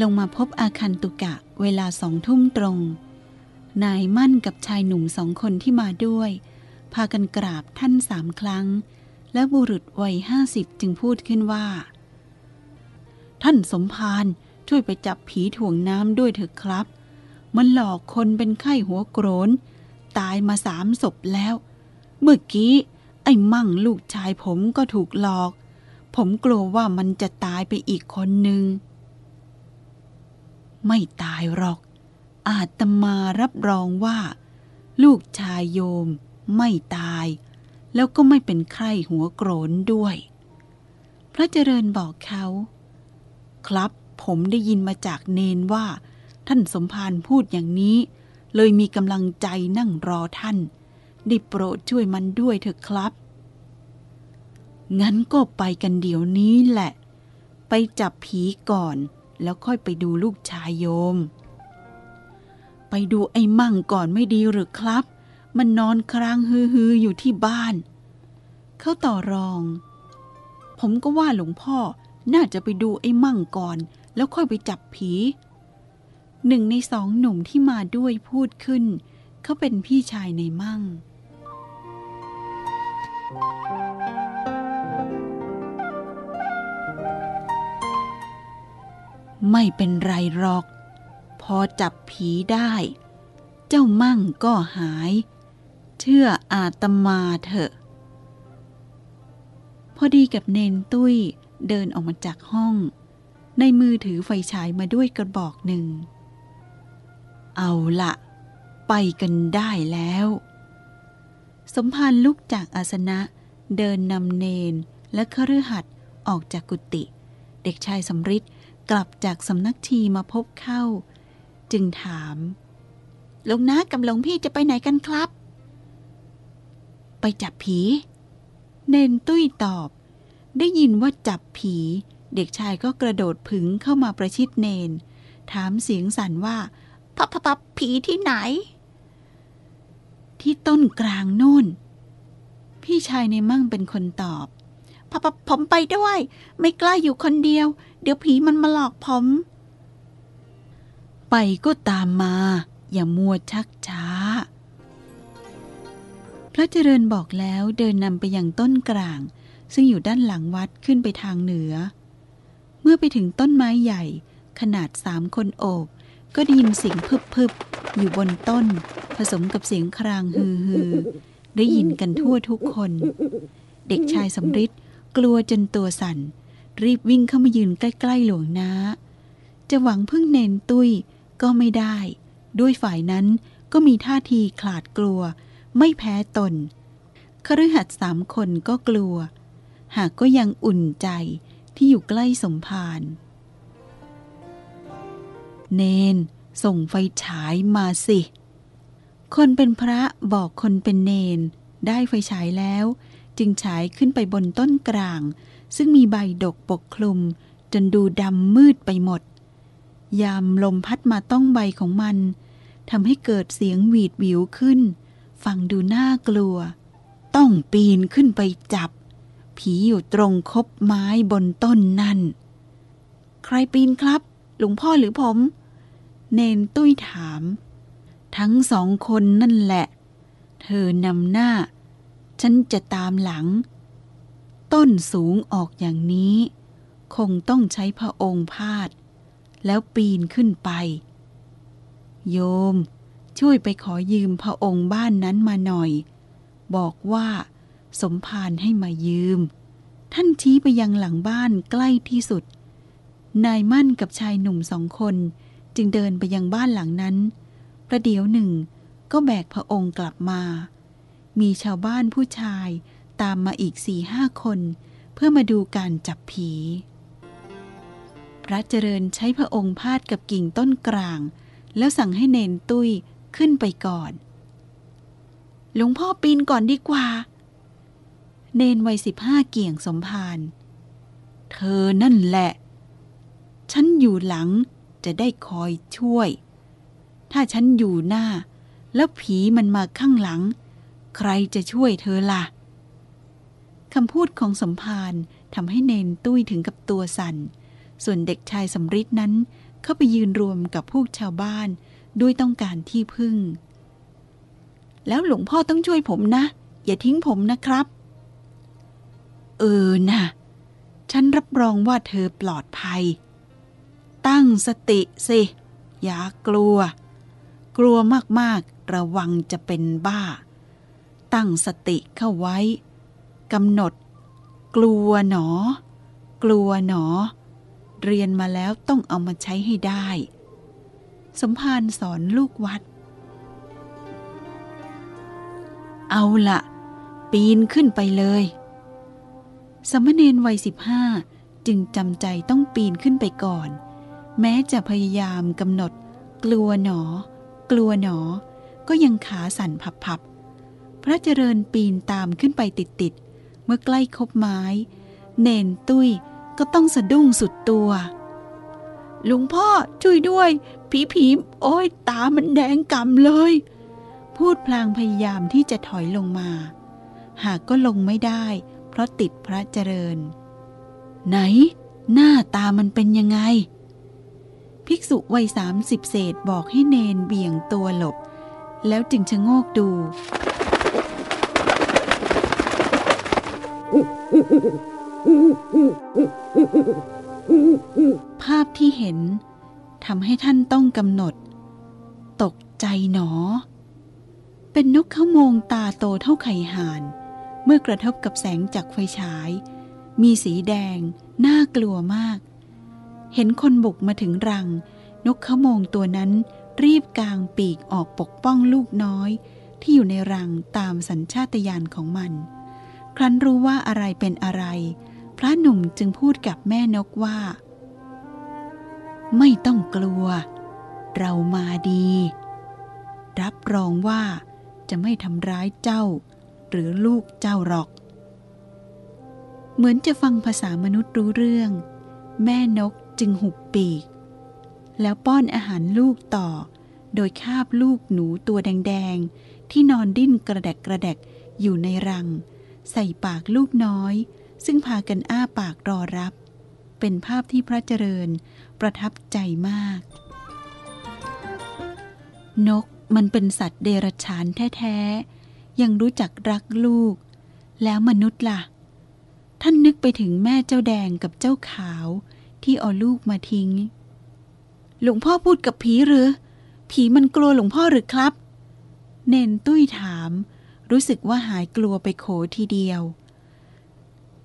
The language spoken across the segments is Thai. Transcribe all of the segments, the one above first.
ลงมาพบอาคันตุกะเวลาสองทุ่มตรง นายมั่นกับชายหนุ่มสองคนที่มาด้วย พากันกราบท่านสามครั้ง และบุรุษวัยห้าสิบจึงพูดขึ้นว่า ท่านสมภารช่วยไปจับผีถ่วงน้ำด้วยเถอะครับ มันหลอกคนเป็นไข้หัวโกรน ตายมาสามศพแล้ว เมื่อกี้ ไอ้มั่งลูกชายผมก็ถูกหลอก ผมกลัวว่ามันจะตายไปอีกคนหนึ่ง ไม่ตายหรอก อาตมารับรองว่า ลูกชายโยมไม่ตาย แล้วก็ไม่เป็นไข้หัวโกรนด้วย พระเจริญบอกเขา ครับผมได้ยินมาจากเนนว่า ท่านสมภารพูดอย่างนี้ เลยมีกำลังใจนั่งรอท่าน ได้โปรดช่วยมันด้วยเถอะครับ งั้นก็ไปกันเดี๋ยวนี้แหละ ไปจับผีก่อน แล้วค่อยไปดูลูกชายโยม ไปดูไอ้มั่งก่อนไม่ดีหรือครับ มันนอนครางฮือๆอยู่ที่บ้าน เขาต่อรอง ผมก็ว่าหลวงพ่อน่าจะไปดูไอ้มั่งก่อน แล้วค่อยไปจับผีหนึ่งในสองหนุ่มที่มาด้วยพูดขึ้น เขาเป็นพี่ชายในมั่ง ไม่เป็นไรหรอก พอจับผีได้ เจ้ามั่งก็หาย เชื่ออาตมาเถอะ พอดีกับเนนตุ้ยเดินออกมาจากห้อง ในมือถือไฟฉายมาด้วยกระบอกหนึ่ง เอาละไปกันได้แล้ว สมภารลุกจากอาสนะเดินนำเนนและคฤหัสถ์ออกจากกุฏิเด็กชายสำริด กลับจากสำนักชีมาพบเข้า จึงถามหลวงนากับหลวงพี่จะไปไหนกันครับ ไปจับผี เนนตุ้ยตอบ ได้ยินว่าจับผี เด็กชายก็กระโดดผึงเข้ามาประชิดเนน ถามเสียงสั่นว่าพับพับพับผีที่ไหน ที่ต้นกลางโน่น พี่ชายในมั่งเป็นคนตอบ พับผมไปด้วย ไม่กล้าอยู่คนเดียว เดี๋ยวผีมันมาหลอกผม ไปก็ตามมา อย่ามัวชักช้า พระเจริญบอกแล้วเดินนำไปยังต้นกลาง ซึ่งอยู่ด้านหลังวัดขึ้นไปทางเหนือ เมื่อไปถึงต้นไม้ใหญ่ ขนาดสามคนโอบ ก็ได้ยินเสียงพึบพึบอยู่บนต้น ผสมกับเสียงครางฮือฮือได้ยินกันทั่วทุกคน เด็กชายสำริด กลัวจนตัวสั่น รีบวิ่งเข้ามายืนใกล้ ๆ หลวงนาจะหวังพึ่งเนนตุ้ยก็ไม่ได้ ด้วยฝ่ายนั้นก็มีท่าทีขลาดกลัว ไม่แพ้ตนคฤหัสถ์สามคนก็กลัว หากก็ยังอุ่นใจที่อยู่ใกล้สมภารเนนส่งไฟฉายมาสิ คนเป็นพระบอกคนเป็นเนน ได้ไฟฉายแล้ว จึงฉายขึ้นไปบนต้นกลาง ซึ่งมีใบดกปกคลุม จนดูดำมืดไปหมด ยามลมพัดมาต้องใบของมันทำให้เกิดเสียงหวีดหวิวขึ้น ฟังดูน่ากลัว ต้องปีนขึ้นไปจับ ผีอยู่ตรงคบไม้บนต้นนั่น ใครปีนครับ หลวงพ่อหรือผม เนนตุ้ยถาม ทั้งสองคนนั่นแหละ เธอนำหน้า ฉันจะตามหลัง ต้นสูงออกอย่างนี้ คงต้องใช้พระองค์พาด แล้วปีนขึ้นไป โยม ช่วยไปขอยืมพระองค์บ้านนั้นมาหน่อย บอกว่า สมภารให้มายืม ท่านชี้ไปยังหลังบ้านใกล้ที่สุด นายมั่นกับชายหนุ่มสองคน จึงเดินไปยังบ้านหลังนั้น ประเดี๋ยวหนึ่งก็แบกพระองค์กลับมา มีชาวบ้านผู้ชายตามมาอีกสี่ห้าคน เพื่อมาดูการจับผี พระเจริญใช้พระองค์พาดกับกิ่งต้นกลาง แล้วสั่งให้เนนตุ้ยขึ้นไปก่อน หลวงพ่อปีนก่อนดีกว่า เนนวัยสิบห้าเกี่ยงสมภารเธอนั่นแหละ ฉันอยู่หลังจะได้คอยช่วย ถ้าฉันอยู่หน้า แล้วผีมันมาข้างหลัง ใครจะช่วยเธอล่ะคำพูดของสมภารทำให้เนนตุ้ยถึงกับตัวสัน่น ส่วนเด็กชายสำริดนั้น เข้าไปยืนรวมกับพวกชาวบ้านด้วยต้องการที่พึ่ง แล้วหลวงพ่อต้องช่วยผมนะ อย่าทิ้งผมนะครับ เออนะฉันรับรองว่าเธอปลอดภัย ตั้งสติสิ อย่ากลัว กลัวมากๆ ระวังจะเป็นบ้า ตั้งสติเข้าไว้กำหนด กลัวหนอ กลัวหนอ เรียนมาแล้วต้องเอามาใช้ให้ได้ สมภารสอนลูกวัด เอาละปีนขึ้นไปเลย สมณเณรวัยสิบห้าจึงจำใจต้องปีนขึ้นไปก่อน แม้จะพยายามกำหนด กลัวหนอ กลัวหนอ ก็ยังขาสั่นพับ ระเจริญปีนตามขึ้นไปติดๆ เมื่อใกล้คบไม้ เนนตุ้ยก็ต้องสะดุ้งสุดตัวหลวงพ่อช่วยด้วย ผีผีโอ้ยตามันแดงกำเลย พูดพลางพยายามที่จะถอยลงมา หากก็ลงไม่ได้ เพราะติดพระเจริญ ไหน หน้าตามันเป็นยังไง ภิกษุวัยสามสิบเศษบอกให้เนนเบี่ยงตัวหลบ แล้วจึงชะโงกดู ภาพที่เห็นทำให้ท่านต้องกำหนด ตกใจหนอ เป็นนกเข้าโมงตาโตเท่าไข่ห่าน เมื่อกระทบกับแสงจากไฟฉาย มีสีแดง น่ากลัวมาก เห็นคนบุกมาถึงรัง นกเขาโมงตัวนั้นรีบกางปีกออกปกป้องลูกน้อย ที่อยู่ในรังตามสัญชาตญาณของมัน ครั้นรู้ว่าอะไรเป็นอะไร พระหนุ่มจึงพูดกับแม่นกว่า ไม่ต้องกลัว เรามาดี รับรองว่าจะไม่ทำร้ายเจ้า หรือลูกเจ้าหรอก เหมือนจะฟังภาษามนุษย์รู้เรื่อง แม่นกจึงหุบปีก แล้วป้อนอาหารลูกต่อ โดยคาบลูกหนูตัวแดง ๆ ที่นอนดิ้นกระแดกกระแดกอยู่ในรัง ใส่ปากลูกน้อย ซึ่งพากันอ้าปากรอรับ เป็นภาพที่พระเจริญประทับใจมาก นกมันเป็นสัตว์เดรัจฉานแท้ๆ ยังรู้จักรักลูก แล้วมนุษย์ล่ะ ท่านนึกไปถึงแม่เจ้าแดงกับเจ้าขาวที่เอาลูกมาทิ้ง หลวงพ่อพูดกับผีหรือ ผีมันกลัวหลวงพ่อหรือครับ เนนตุ้ยถาม รู้สึกว่าหายกลัวไปโขทีเดียว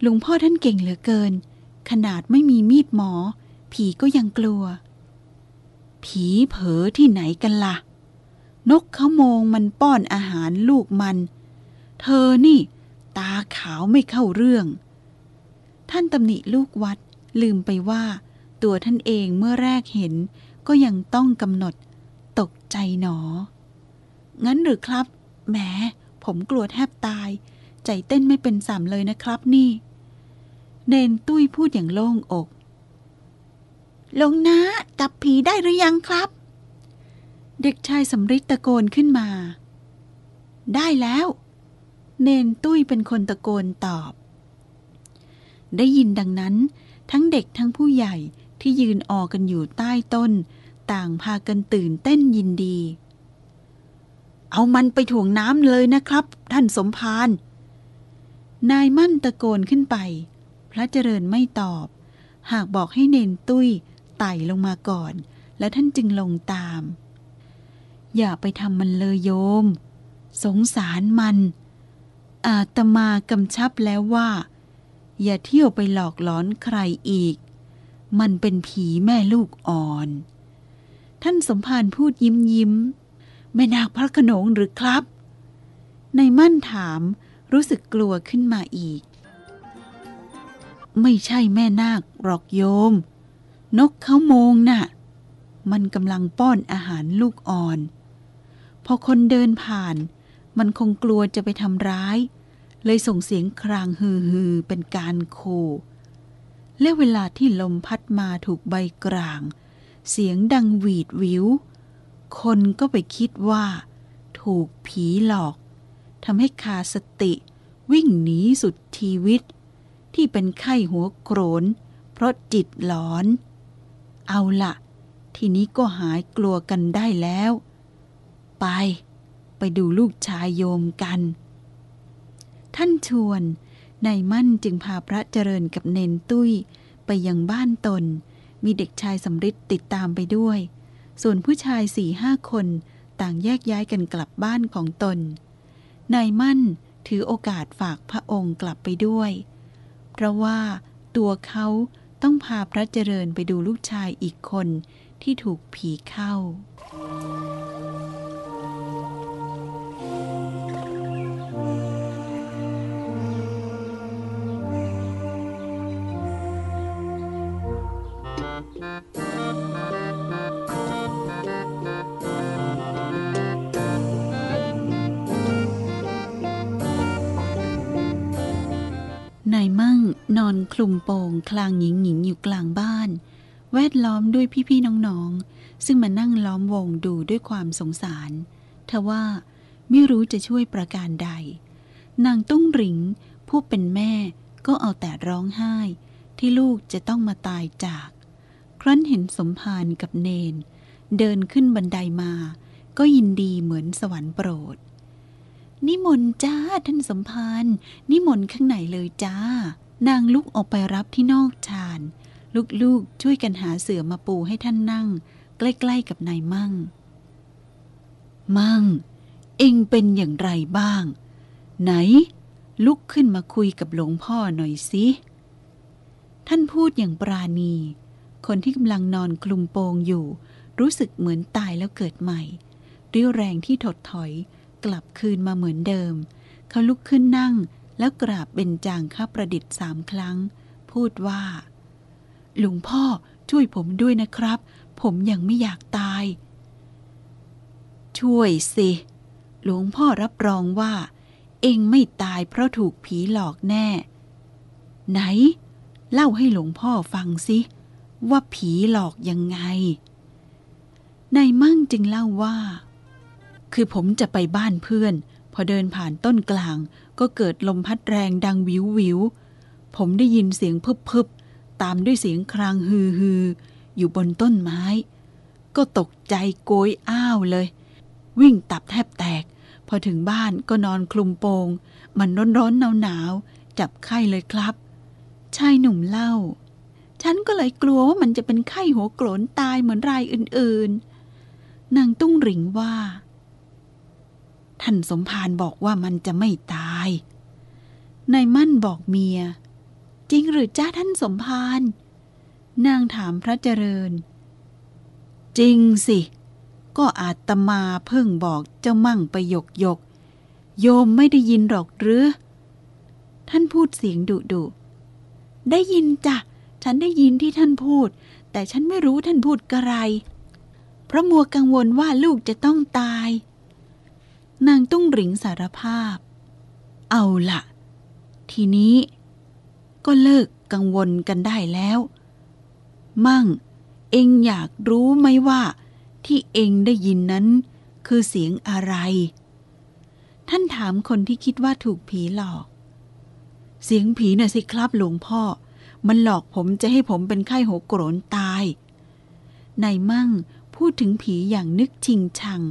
หลวงพ่อท่านเก่งเหลือเกิน ขนาดไม่มีมีดหมอ ผีก็ยังกลัว ผีเผลอที่ไหนกันละ่ะ นกเขาโมงมันป้อนอาหารลูกมัน เธอนี่ตาขาวไม่เข้าเรื่อง ท่านตำหนิลูกวัดลืมไปว่า ตัวท่านเองเมื่อแรกเห็นก็ยังต้องกำหนด ตกใจหนอ งั้นหรือครับ แหม ผมกลัวแทบตาย ใจเต้นไม่เป็นสามเลยนะครับนี่ เนนตุ้ยพูดอย่างโล่งอก ลงนะจับผีได้หรือยังครับ เด็กชายสำริดตะโกนขึ้นมา ได้แล้ว เนนตุ้ยเป็นคนตะโกนตอบ ได้ยินดังนั้น ทั้งเด็กทั้งผู้ใหญ่ที่ยืนออกันอยู่ใต้ต้น ต่างพากันตื่นเต้นยินดี เอามันไปถ่วงน้ำเลยนะครับ ท่านสมภารนายมั่นตะโกนขึ้นไป พระเจริญไม่ตอบ หากบอกให้เนนตุ้ยไต่ลงมาก่อน แล้วท่านจึงลงตาม อย่าไปทำมันเลยโยม สงสารมัน อาตมากำชับแล้วว่า อย่าเที่ยวไปหลอกหลอนใครอีก มันเป็นผีแม่ลูกอ่อน ท่านสมภารพูดยิ้มยิ้ม แม่นาคพระขนงหรือครับ ในมั่นถามรู้สึกกลัวขึ้นมาอีก ไม่ใช่แม่นาคหรอกโยม นกเขาโมงน่ะ มันกำลังป้อนอาหารลูกอ่อน พอคนเดินผ่าน มันคงกลัวจะไปทำร้าย เลยส่งเสียงครางฮือฮือเป็นการโคและเวลาที่ลมพัดมาถูกใบกลาง เสียงดังหวีดวิว คนก็ไปคิดว่า ถูกผีหลอกทำให้ขาดสติ วิ่งหนีสุดชีวิต ที่เป็นไข้หัวโกรน เพราะจิตหลอน เอาละทีนี้ก็หายกลัวกันได้แล้ว ไป ไปดูลูกชายโยมกัน ท่านชวนนายมั่นจึงพาพระเจริญกับเนนตุ้ยไปยังบ้านตน มีเด็กชายสำริดติดตามไปด้วย ส่วนผู้ชายสี่ห้าคนต่างแยกย้ายกันกลับบ้านของตน นายมั่นถือโอกาสฝากพระองค์กลับไปด้วย เพราะว่าตัวเขาต้องพาพระเจริญไปดูลูกชายอีกคนที่ถูกผีเข้า มั่งนอนคลุมโปงคลางหญิงหญิงอยู่กลางบ้าน แวดล้อมด้วยพี่ๆน้องๆ ซึ่งมานั่งล้อมวงดูด้วยความสงสารทว่าไม่รู้จะช่วยประการใด นางตุ้งหริงผู้เป็นแม่ก็เอาแต่ร้องไห้ ที่ลูกจะต้องมาตายจาก ครั้นเห็นสมภารกับเนน เดินขึ้นบันไดมา ก็ยินดีเหมือนสวรรค์โปรด นิมนต์จ้าท่านสมภารนิมนต์ข้างในเลยจ้า นางลุกออกไปรับที่นอกชานลูกๆช่วยกันหาเสื่อมาปูให้ท่านนั่ง ใกล้ๆกับนายมั่ง มั่ง เองเป็นอย่างไรบ้าง ไหน ลุกขึ้นมาคุยกับหลวงพ่อหน่อยสิท่านพูดอย่างปราณี คนที่กำลังนอนคลุมโปงอยู่ รู้สึกเหมือนตายแล้วเกิดใหม่ เรี่ยวแรงที่ถดถอย กลับคืนมาเหมือนเดิม เขาลุกขึ้นนั่งแล้วกราบเบญจางข้าประดิษฐ์สามครั้ง พูดว่า หลวงพ่อช่วยผมด้วยนะครับ ผมยังไม่อยากตาย ช่วยสิ หลวงพ่อรับรองว่า เองไม่ตายเพราะถูกผีหลอกแน่ ไหน เล่าให้หลวงพ่อฟังสิ ว่าผีหลอกยังไงนายมั่งจึงเล่าว่า คือผมจะไปบ้านเพื่อน พอเดินผ่านต้นกลาง ก็เกิดลมพัดแรงดังวิววิว ผมได้ยินเสียงพึบพึบตามด้วยเสียงครางฮือฮืออยู่บนต้นไม้ ก็ตกใจโกยอ้าวเลย วิ่งตับแทบแตก พอถึงบ้านก็นอนคลุมโปง มันร้อนร้อนหนาวหนาวจับไข้เลยครับ ชายหนุ่มเล่า ฉันก็เลยกลัวว่ามันจะเป็นไข้หัวโกรนตายเหมือนรายอื่นๆนางตุ้งหริงว่า ท่านสมภารบอกว่ามันจะไม่ตาย นายมั่นบอกเมีย จริงหรือจ้าท่านสมภารนางถามพระเจริญ จริงสิ ก็อาตมาเพิ่งบอกเจ้ามั่งไปหยกหยก โยมไม่ได้ยินหรอกหรือ ท่านพูดเสียงดุดุได้ยินจ้ะ ฉันได้ยินที่ท่านพูด แต่ฉันไม่รู้ท่านพูดกระไร เพราะมัวกังวลว่าลูกจะต้องตาย นางตุ้งหริงสารภาพ เอาละทีนี้ก็เลิกกังวลกันได้แล้ว มั่ง เองอยากรู้ไหมว่า ที่เองได้ยินนั้น คือเสียงอะไร ท่านถามคนที่คิดว่าถูกผีหลอก เสียงผีน่ะสิครับหลวงพ่อ มันหลอกผมจะให้ผมเป็นไข้หัวโกรนตายนายมั่งพูดถึงผีอย่างนึกชิงชัง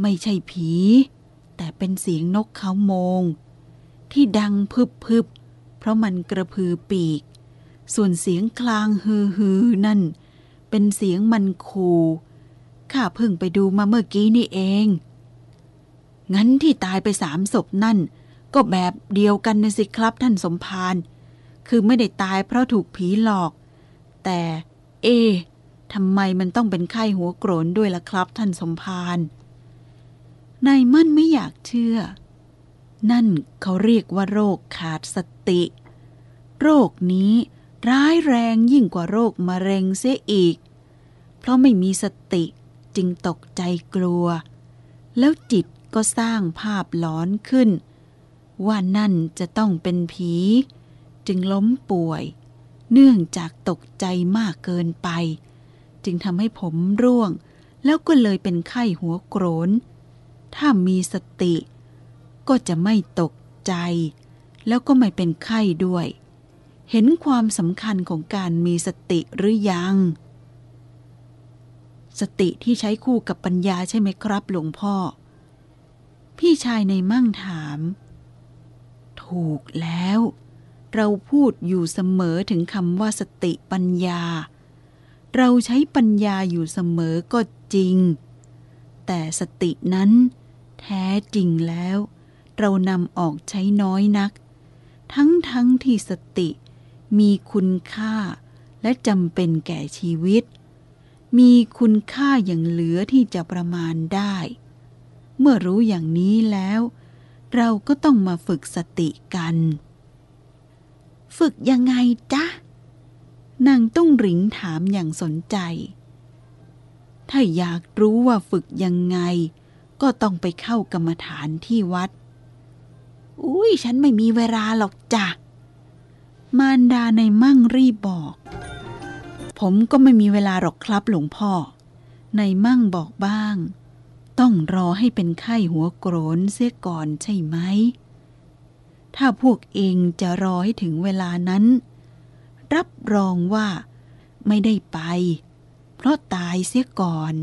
ไม่ใช่ผี แต่เป็นเสียงนกเขาโมง ที่ดังพึบพึบเพราะมันกระพือปีก ส่วนเสียงคลางฮือฮือนั่น เป็นเสียงมันคูข้าเพิ่งไปดูมาเมื่อกี้นี่เอง งั้นที่ตายไปสามศพนั่น ก็แบบเดียวกันนะสิครับท่านสมภาร คือไม่ได้ตายเพราะถูกผีหลอก แต่เอ๊ะทำไมมันต้องเป็นไข้หัวโกรนด้วยล่ะครับท่านสมภาร นายมั่นไม่อยากเชื่อ นั่นเขาเรียกว่าโรคขาดสติ โรคนี้ร้ายแรงยิ่งกว่าโรคมะเร็งเสียอีก เพราะไม่มีสติจึงตกใจกลัว แล้วจิตก็สร้างภาพหลอนขึ้น ว่านั่นจะต้องเป็นผี จึงล้มป่วย เนื่องจากตกใจมากเกินไป จึงทำให้ผมร่วง แล้วก็เลยเป็นไข้หัวโกรน ถ้ามีสติ ก็จะไม่ตกใจ แล้วก็ไม่เป็นไข้ด้วย เห็นความสำคัญของการมีสติหรือยัง สติที่ใช้คู่กับปัญญาใช่ไหมครับหลวงพ่อ พี่ชายในมั่งถาม ถูกแล้ว เราพูดอยู่เสมอถึงคำว่าสติปัญญา เราใช้ปัญญาอยู่เสมอก็จริงแต่สตินั้น แท้จริงแล้ว เรานำออกใช้น้อยนัก ทั้งทั้งที่สติมีคุณค่าและจำเป็นแก่ชีวิต มีคุณค่าอย่างเหลือที่จะประมาณได้ เมื่อรู้อย่างนี้แล้ว เราก็ต้องมาฝึกสติกัน ฝึกยังไงจ๊ะนางตุ้งหริงถามอย่างสนใจ ถ้าอยากรู้ว่าฝึกยังไง ก็ต้องไปเข้ากรรมฐานที่วัด อุ้ยฉันไม่มีเวลาหรอกจ้ะ มารดาในมั่งรีบบอก ผมก็ไม่มีเวลาหรอกครับหลวงพ่อ ในมั่งบอกบ้าง ต้องรอให้เป็นไข้หัวโกรนเสียก่อนใช่ไหม ถ้าพวกเองจะรอให้ถึงเวลานั้น รับรองว่า ไม่ได้ไป เพราะตายเสียก่อน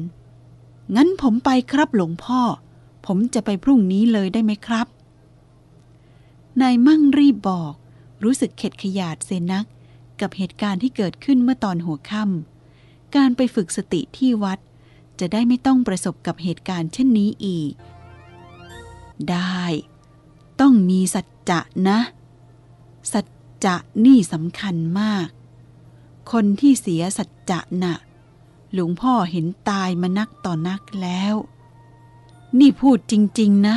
งั้นผมไปครับหลวงพ่อ ผมจะไปพรุ่งนี้เลยได้ไหมครับ นายมั่งรีบบอก รู้สึกเข็ดขยาดเซนัก กับเหตุการณ์ที่เกิดขึ้นเมื่อตอนหัวค่ำการไปฝึกสติที่วัด จะได้ไม่ต้องประสบกับเหตุการณ์เช่นนี้อีก ได้ ต้องมีสัจจะนะ สัจจะนี่สำคัญมาก คนที่เสียสัจจะน่ะ หลวงพ่อเห็นตายมานักต่อนักแล้ว นี่พูดจริง ๆ นะ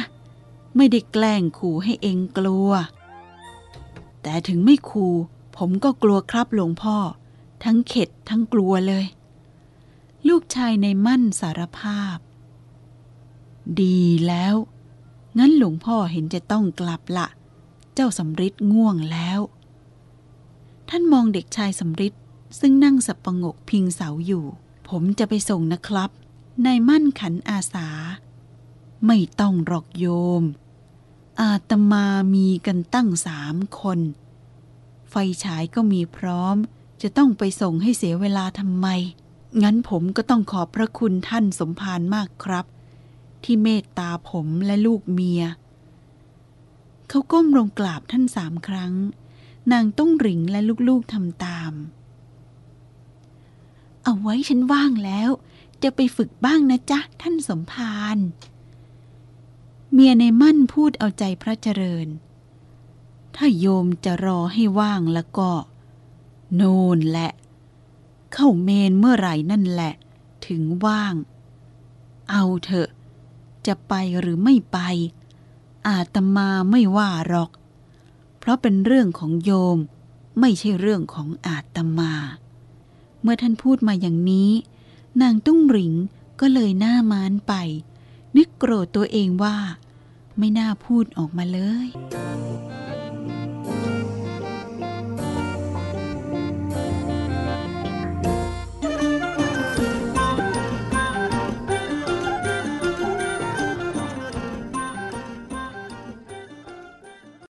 ไม่ได้แกล้งขู่ให้เองกลัว แต่ถึงไม่ขู่ผมก็กลัวครับหลวงพ่อ ทั้งเข็ดทั้งกลัวเลย ลูกชายในมั่นสารภาพ ดีแล้ว งั้นหลวงพ่อเห็นจะต้องกลับละ เจ้าสำริดง่วงแล้ว ท่านมองเด็กชายสำริดซึ่งนั่งสับประงกพิงเสาอยู่ ผมจะไปส่งนะครับ นายมั่นขันอาสา ไม่ต้องหรอกโยม อาตมามีกันตั้งสามคน ไฟฉายก็มีพร้อม จะต้องไปส่งให้เสียเวลาทำไม งั้นผมก็ต้องขอบพระคุณท่านสมภารมากครับ ที่เมตตาผมและลูกเมีย เขาก้มลงกราบท่านสามครั้ง นางต้องหริงและลูกๆทำตาม เอาไว้ฉันว่างแล้ว จะไปฝึกบ้างนะจ๊ะ ท่านสมภารเมียในมั่นพูดเอาใจพระเจริญ ถ้าโยมจะรอให้ว่างแล้วก็ โน่นแหละ เข้าเมนเมื่อไหร่นั่นแหละ ถึงว่าง เอาเถอะ จะไปหรือไม่ไป อาตมาไม่ว่าหรอก เพราะเป็นเรื่องของโยมไม่ใช่เรื่องของอาตมา เมื่อท่านพูดมาอย่างนี้ นางตุ้งหริงก็เลยหน้ามานไป นึกโกรธตัวเองว่า ไม่น่าพูดออกมาเลย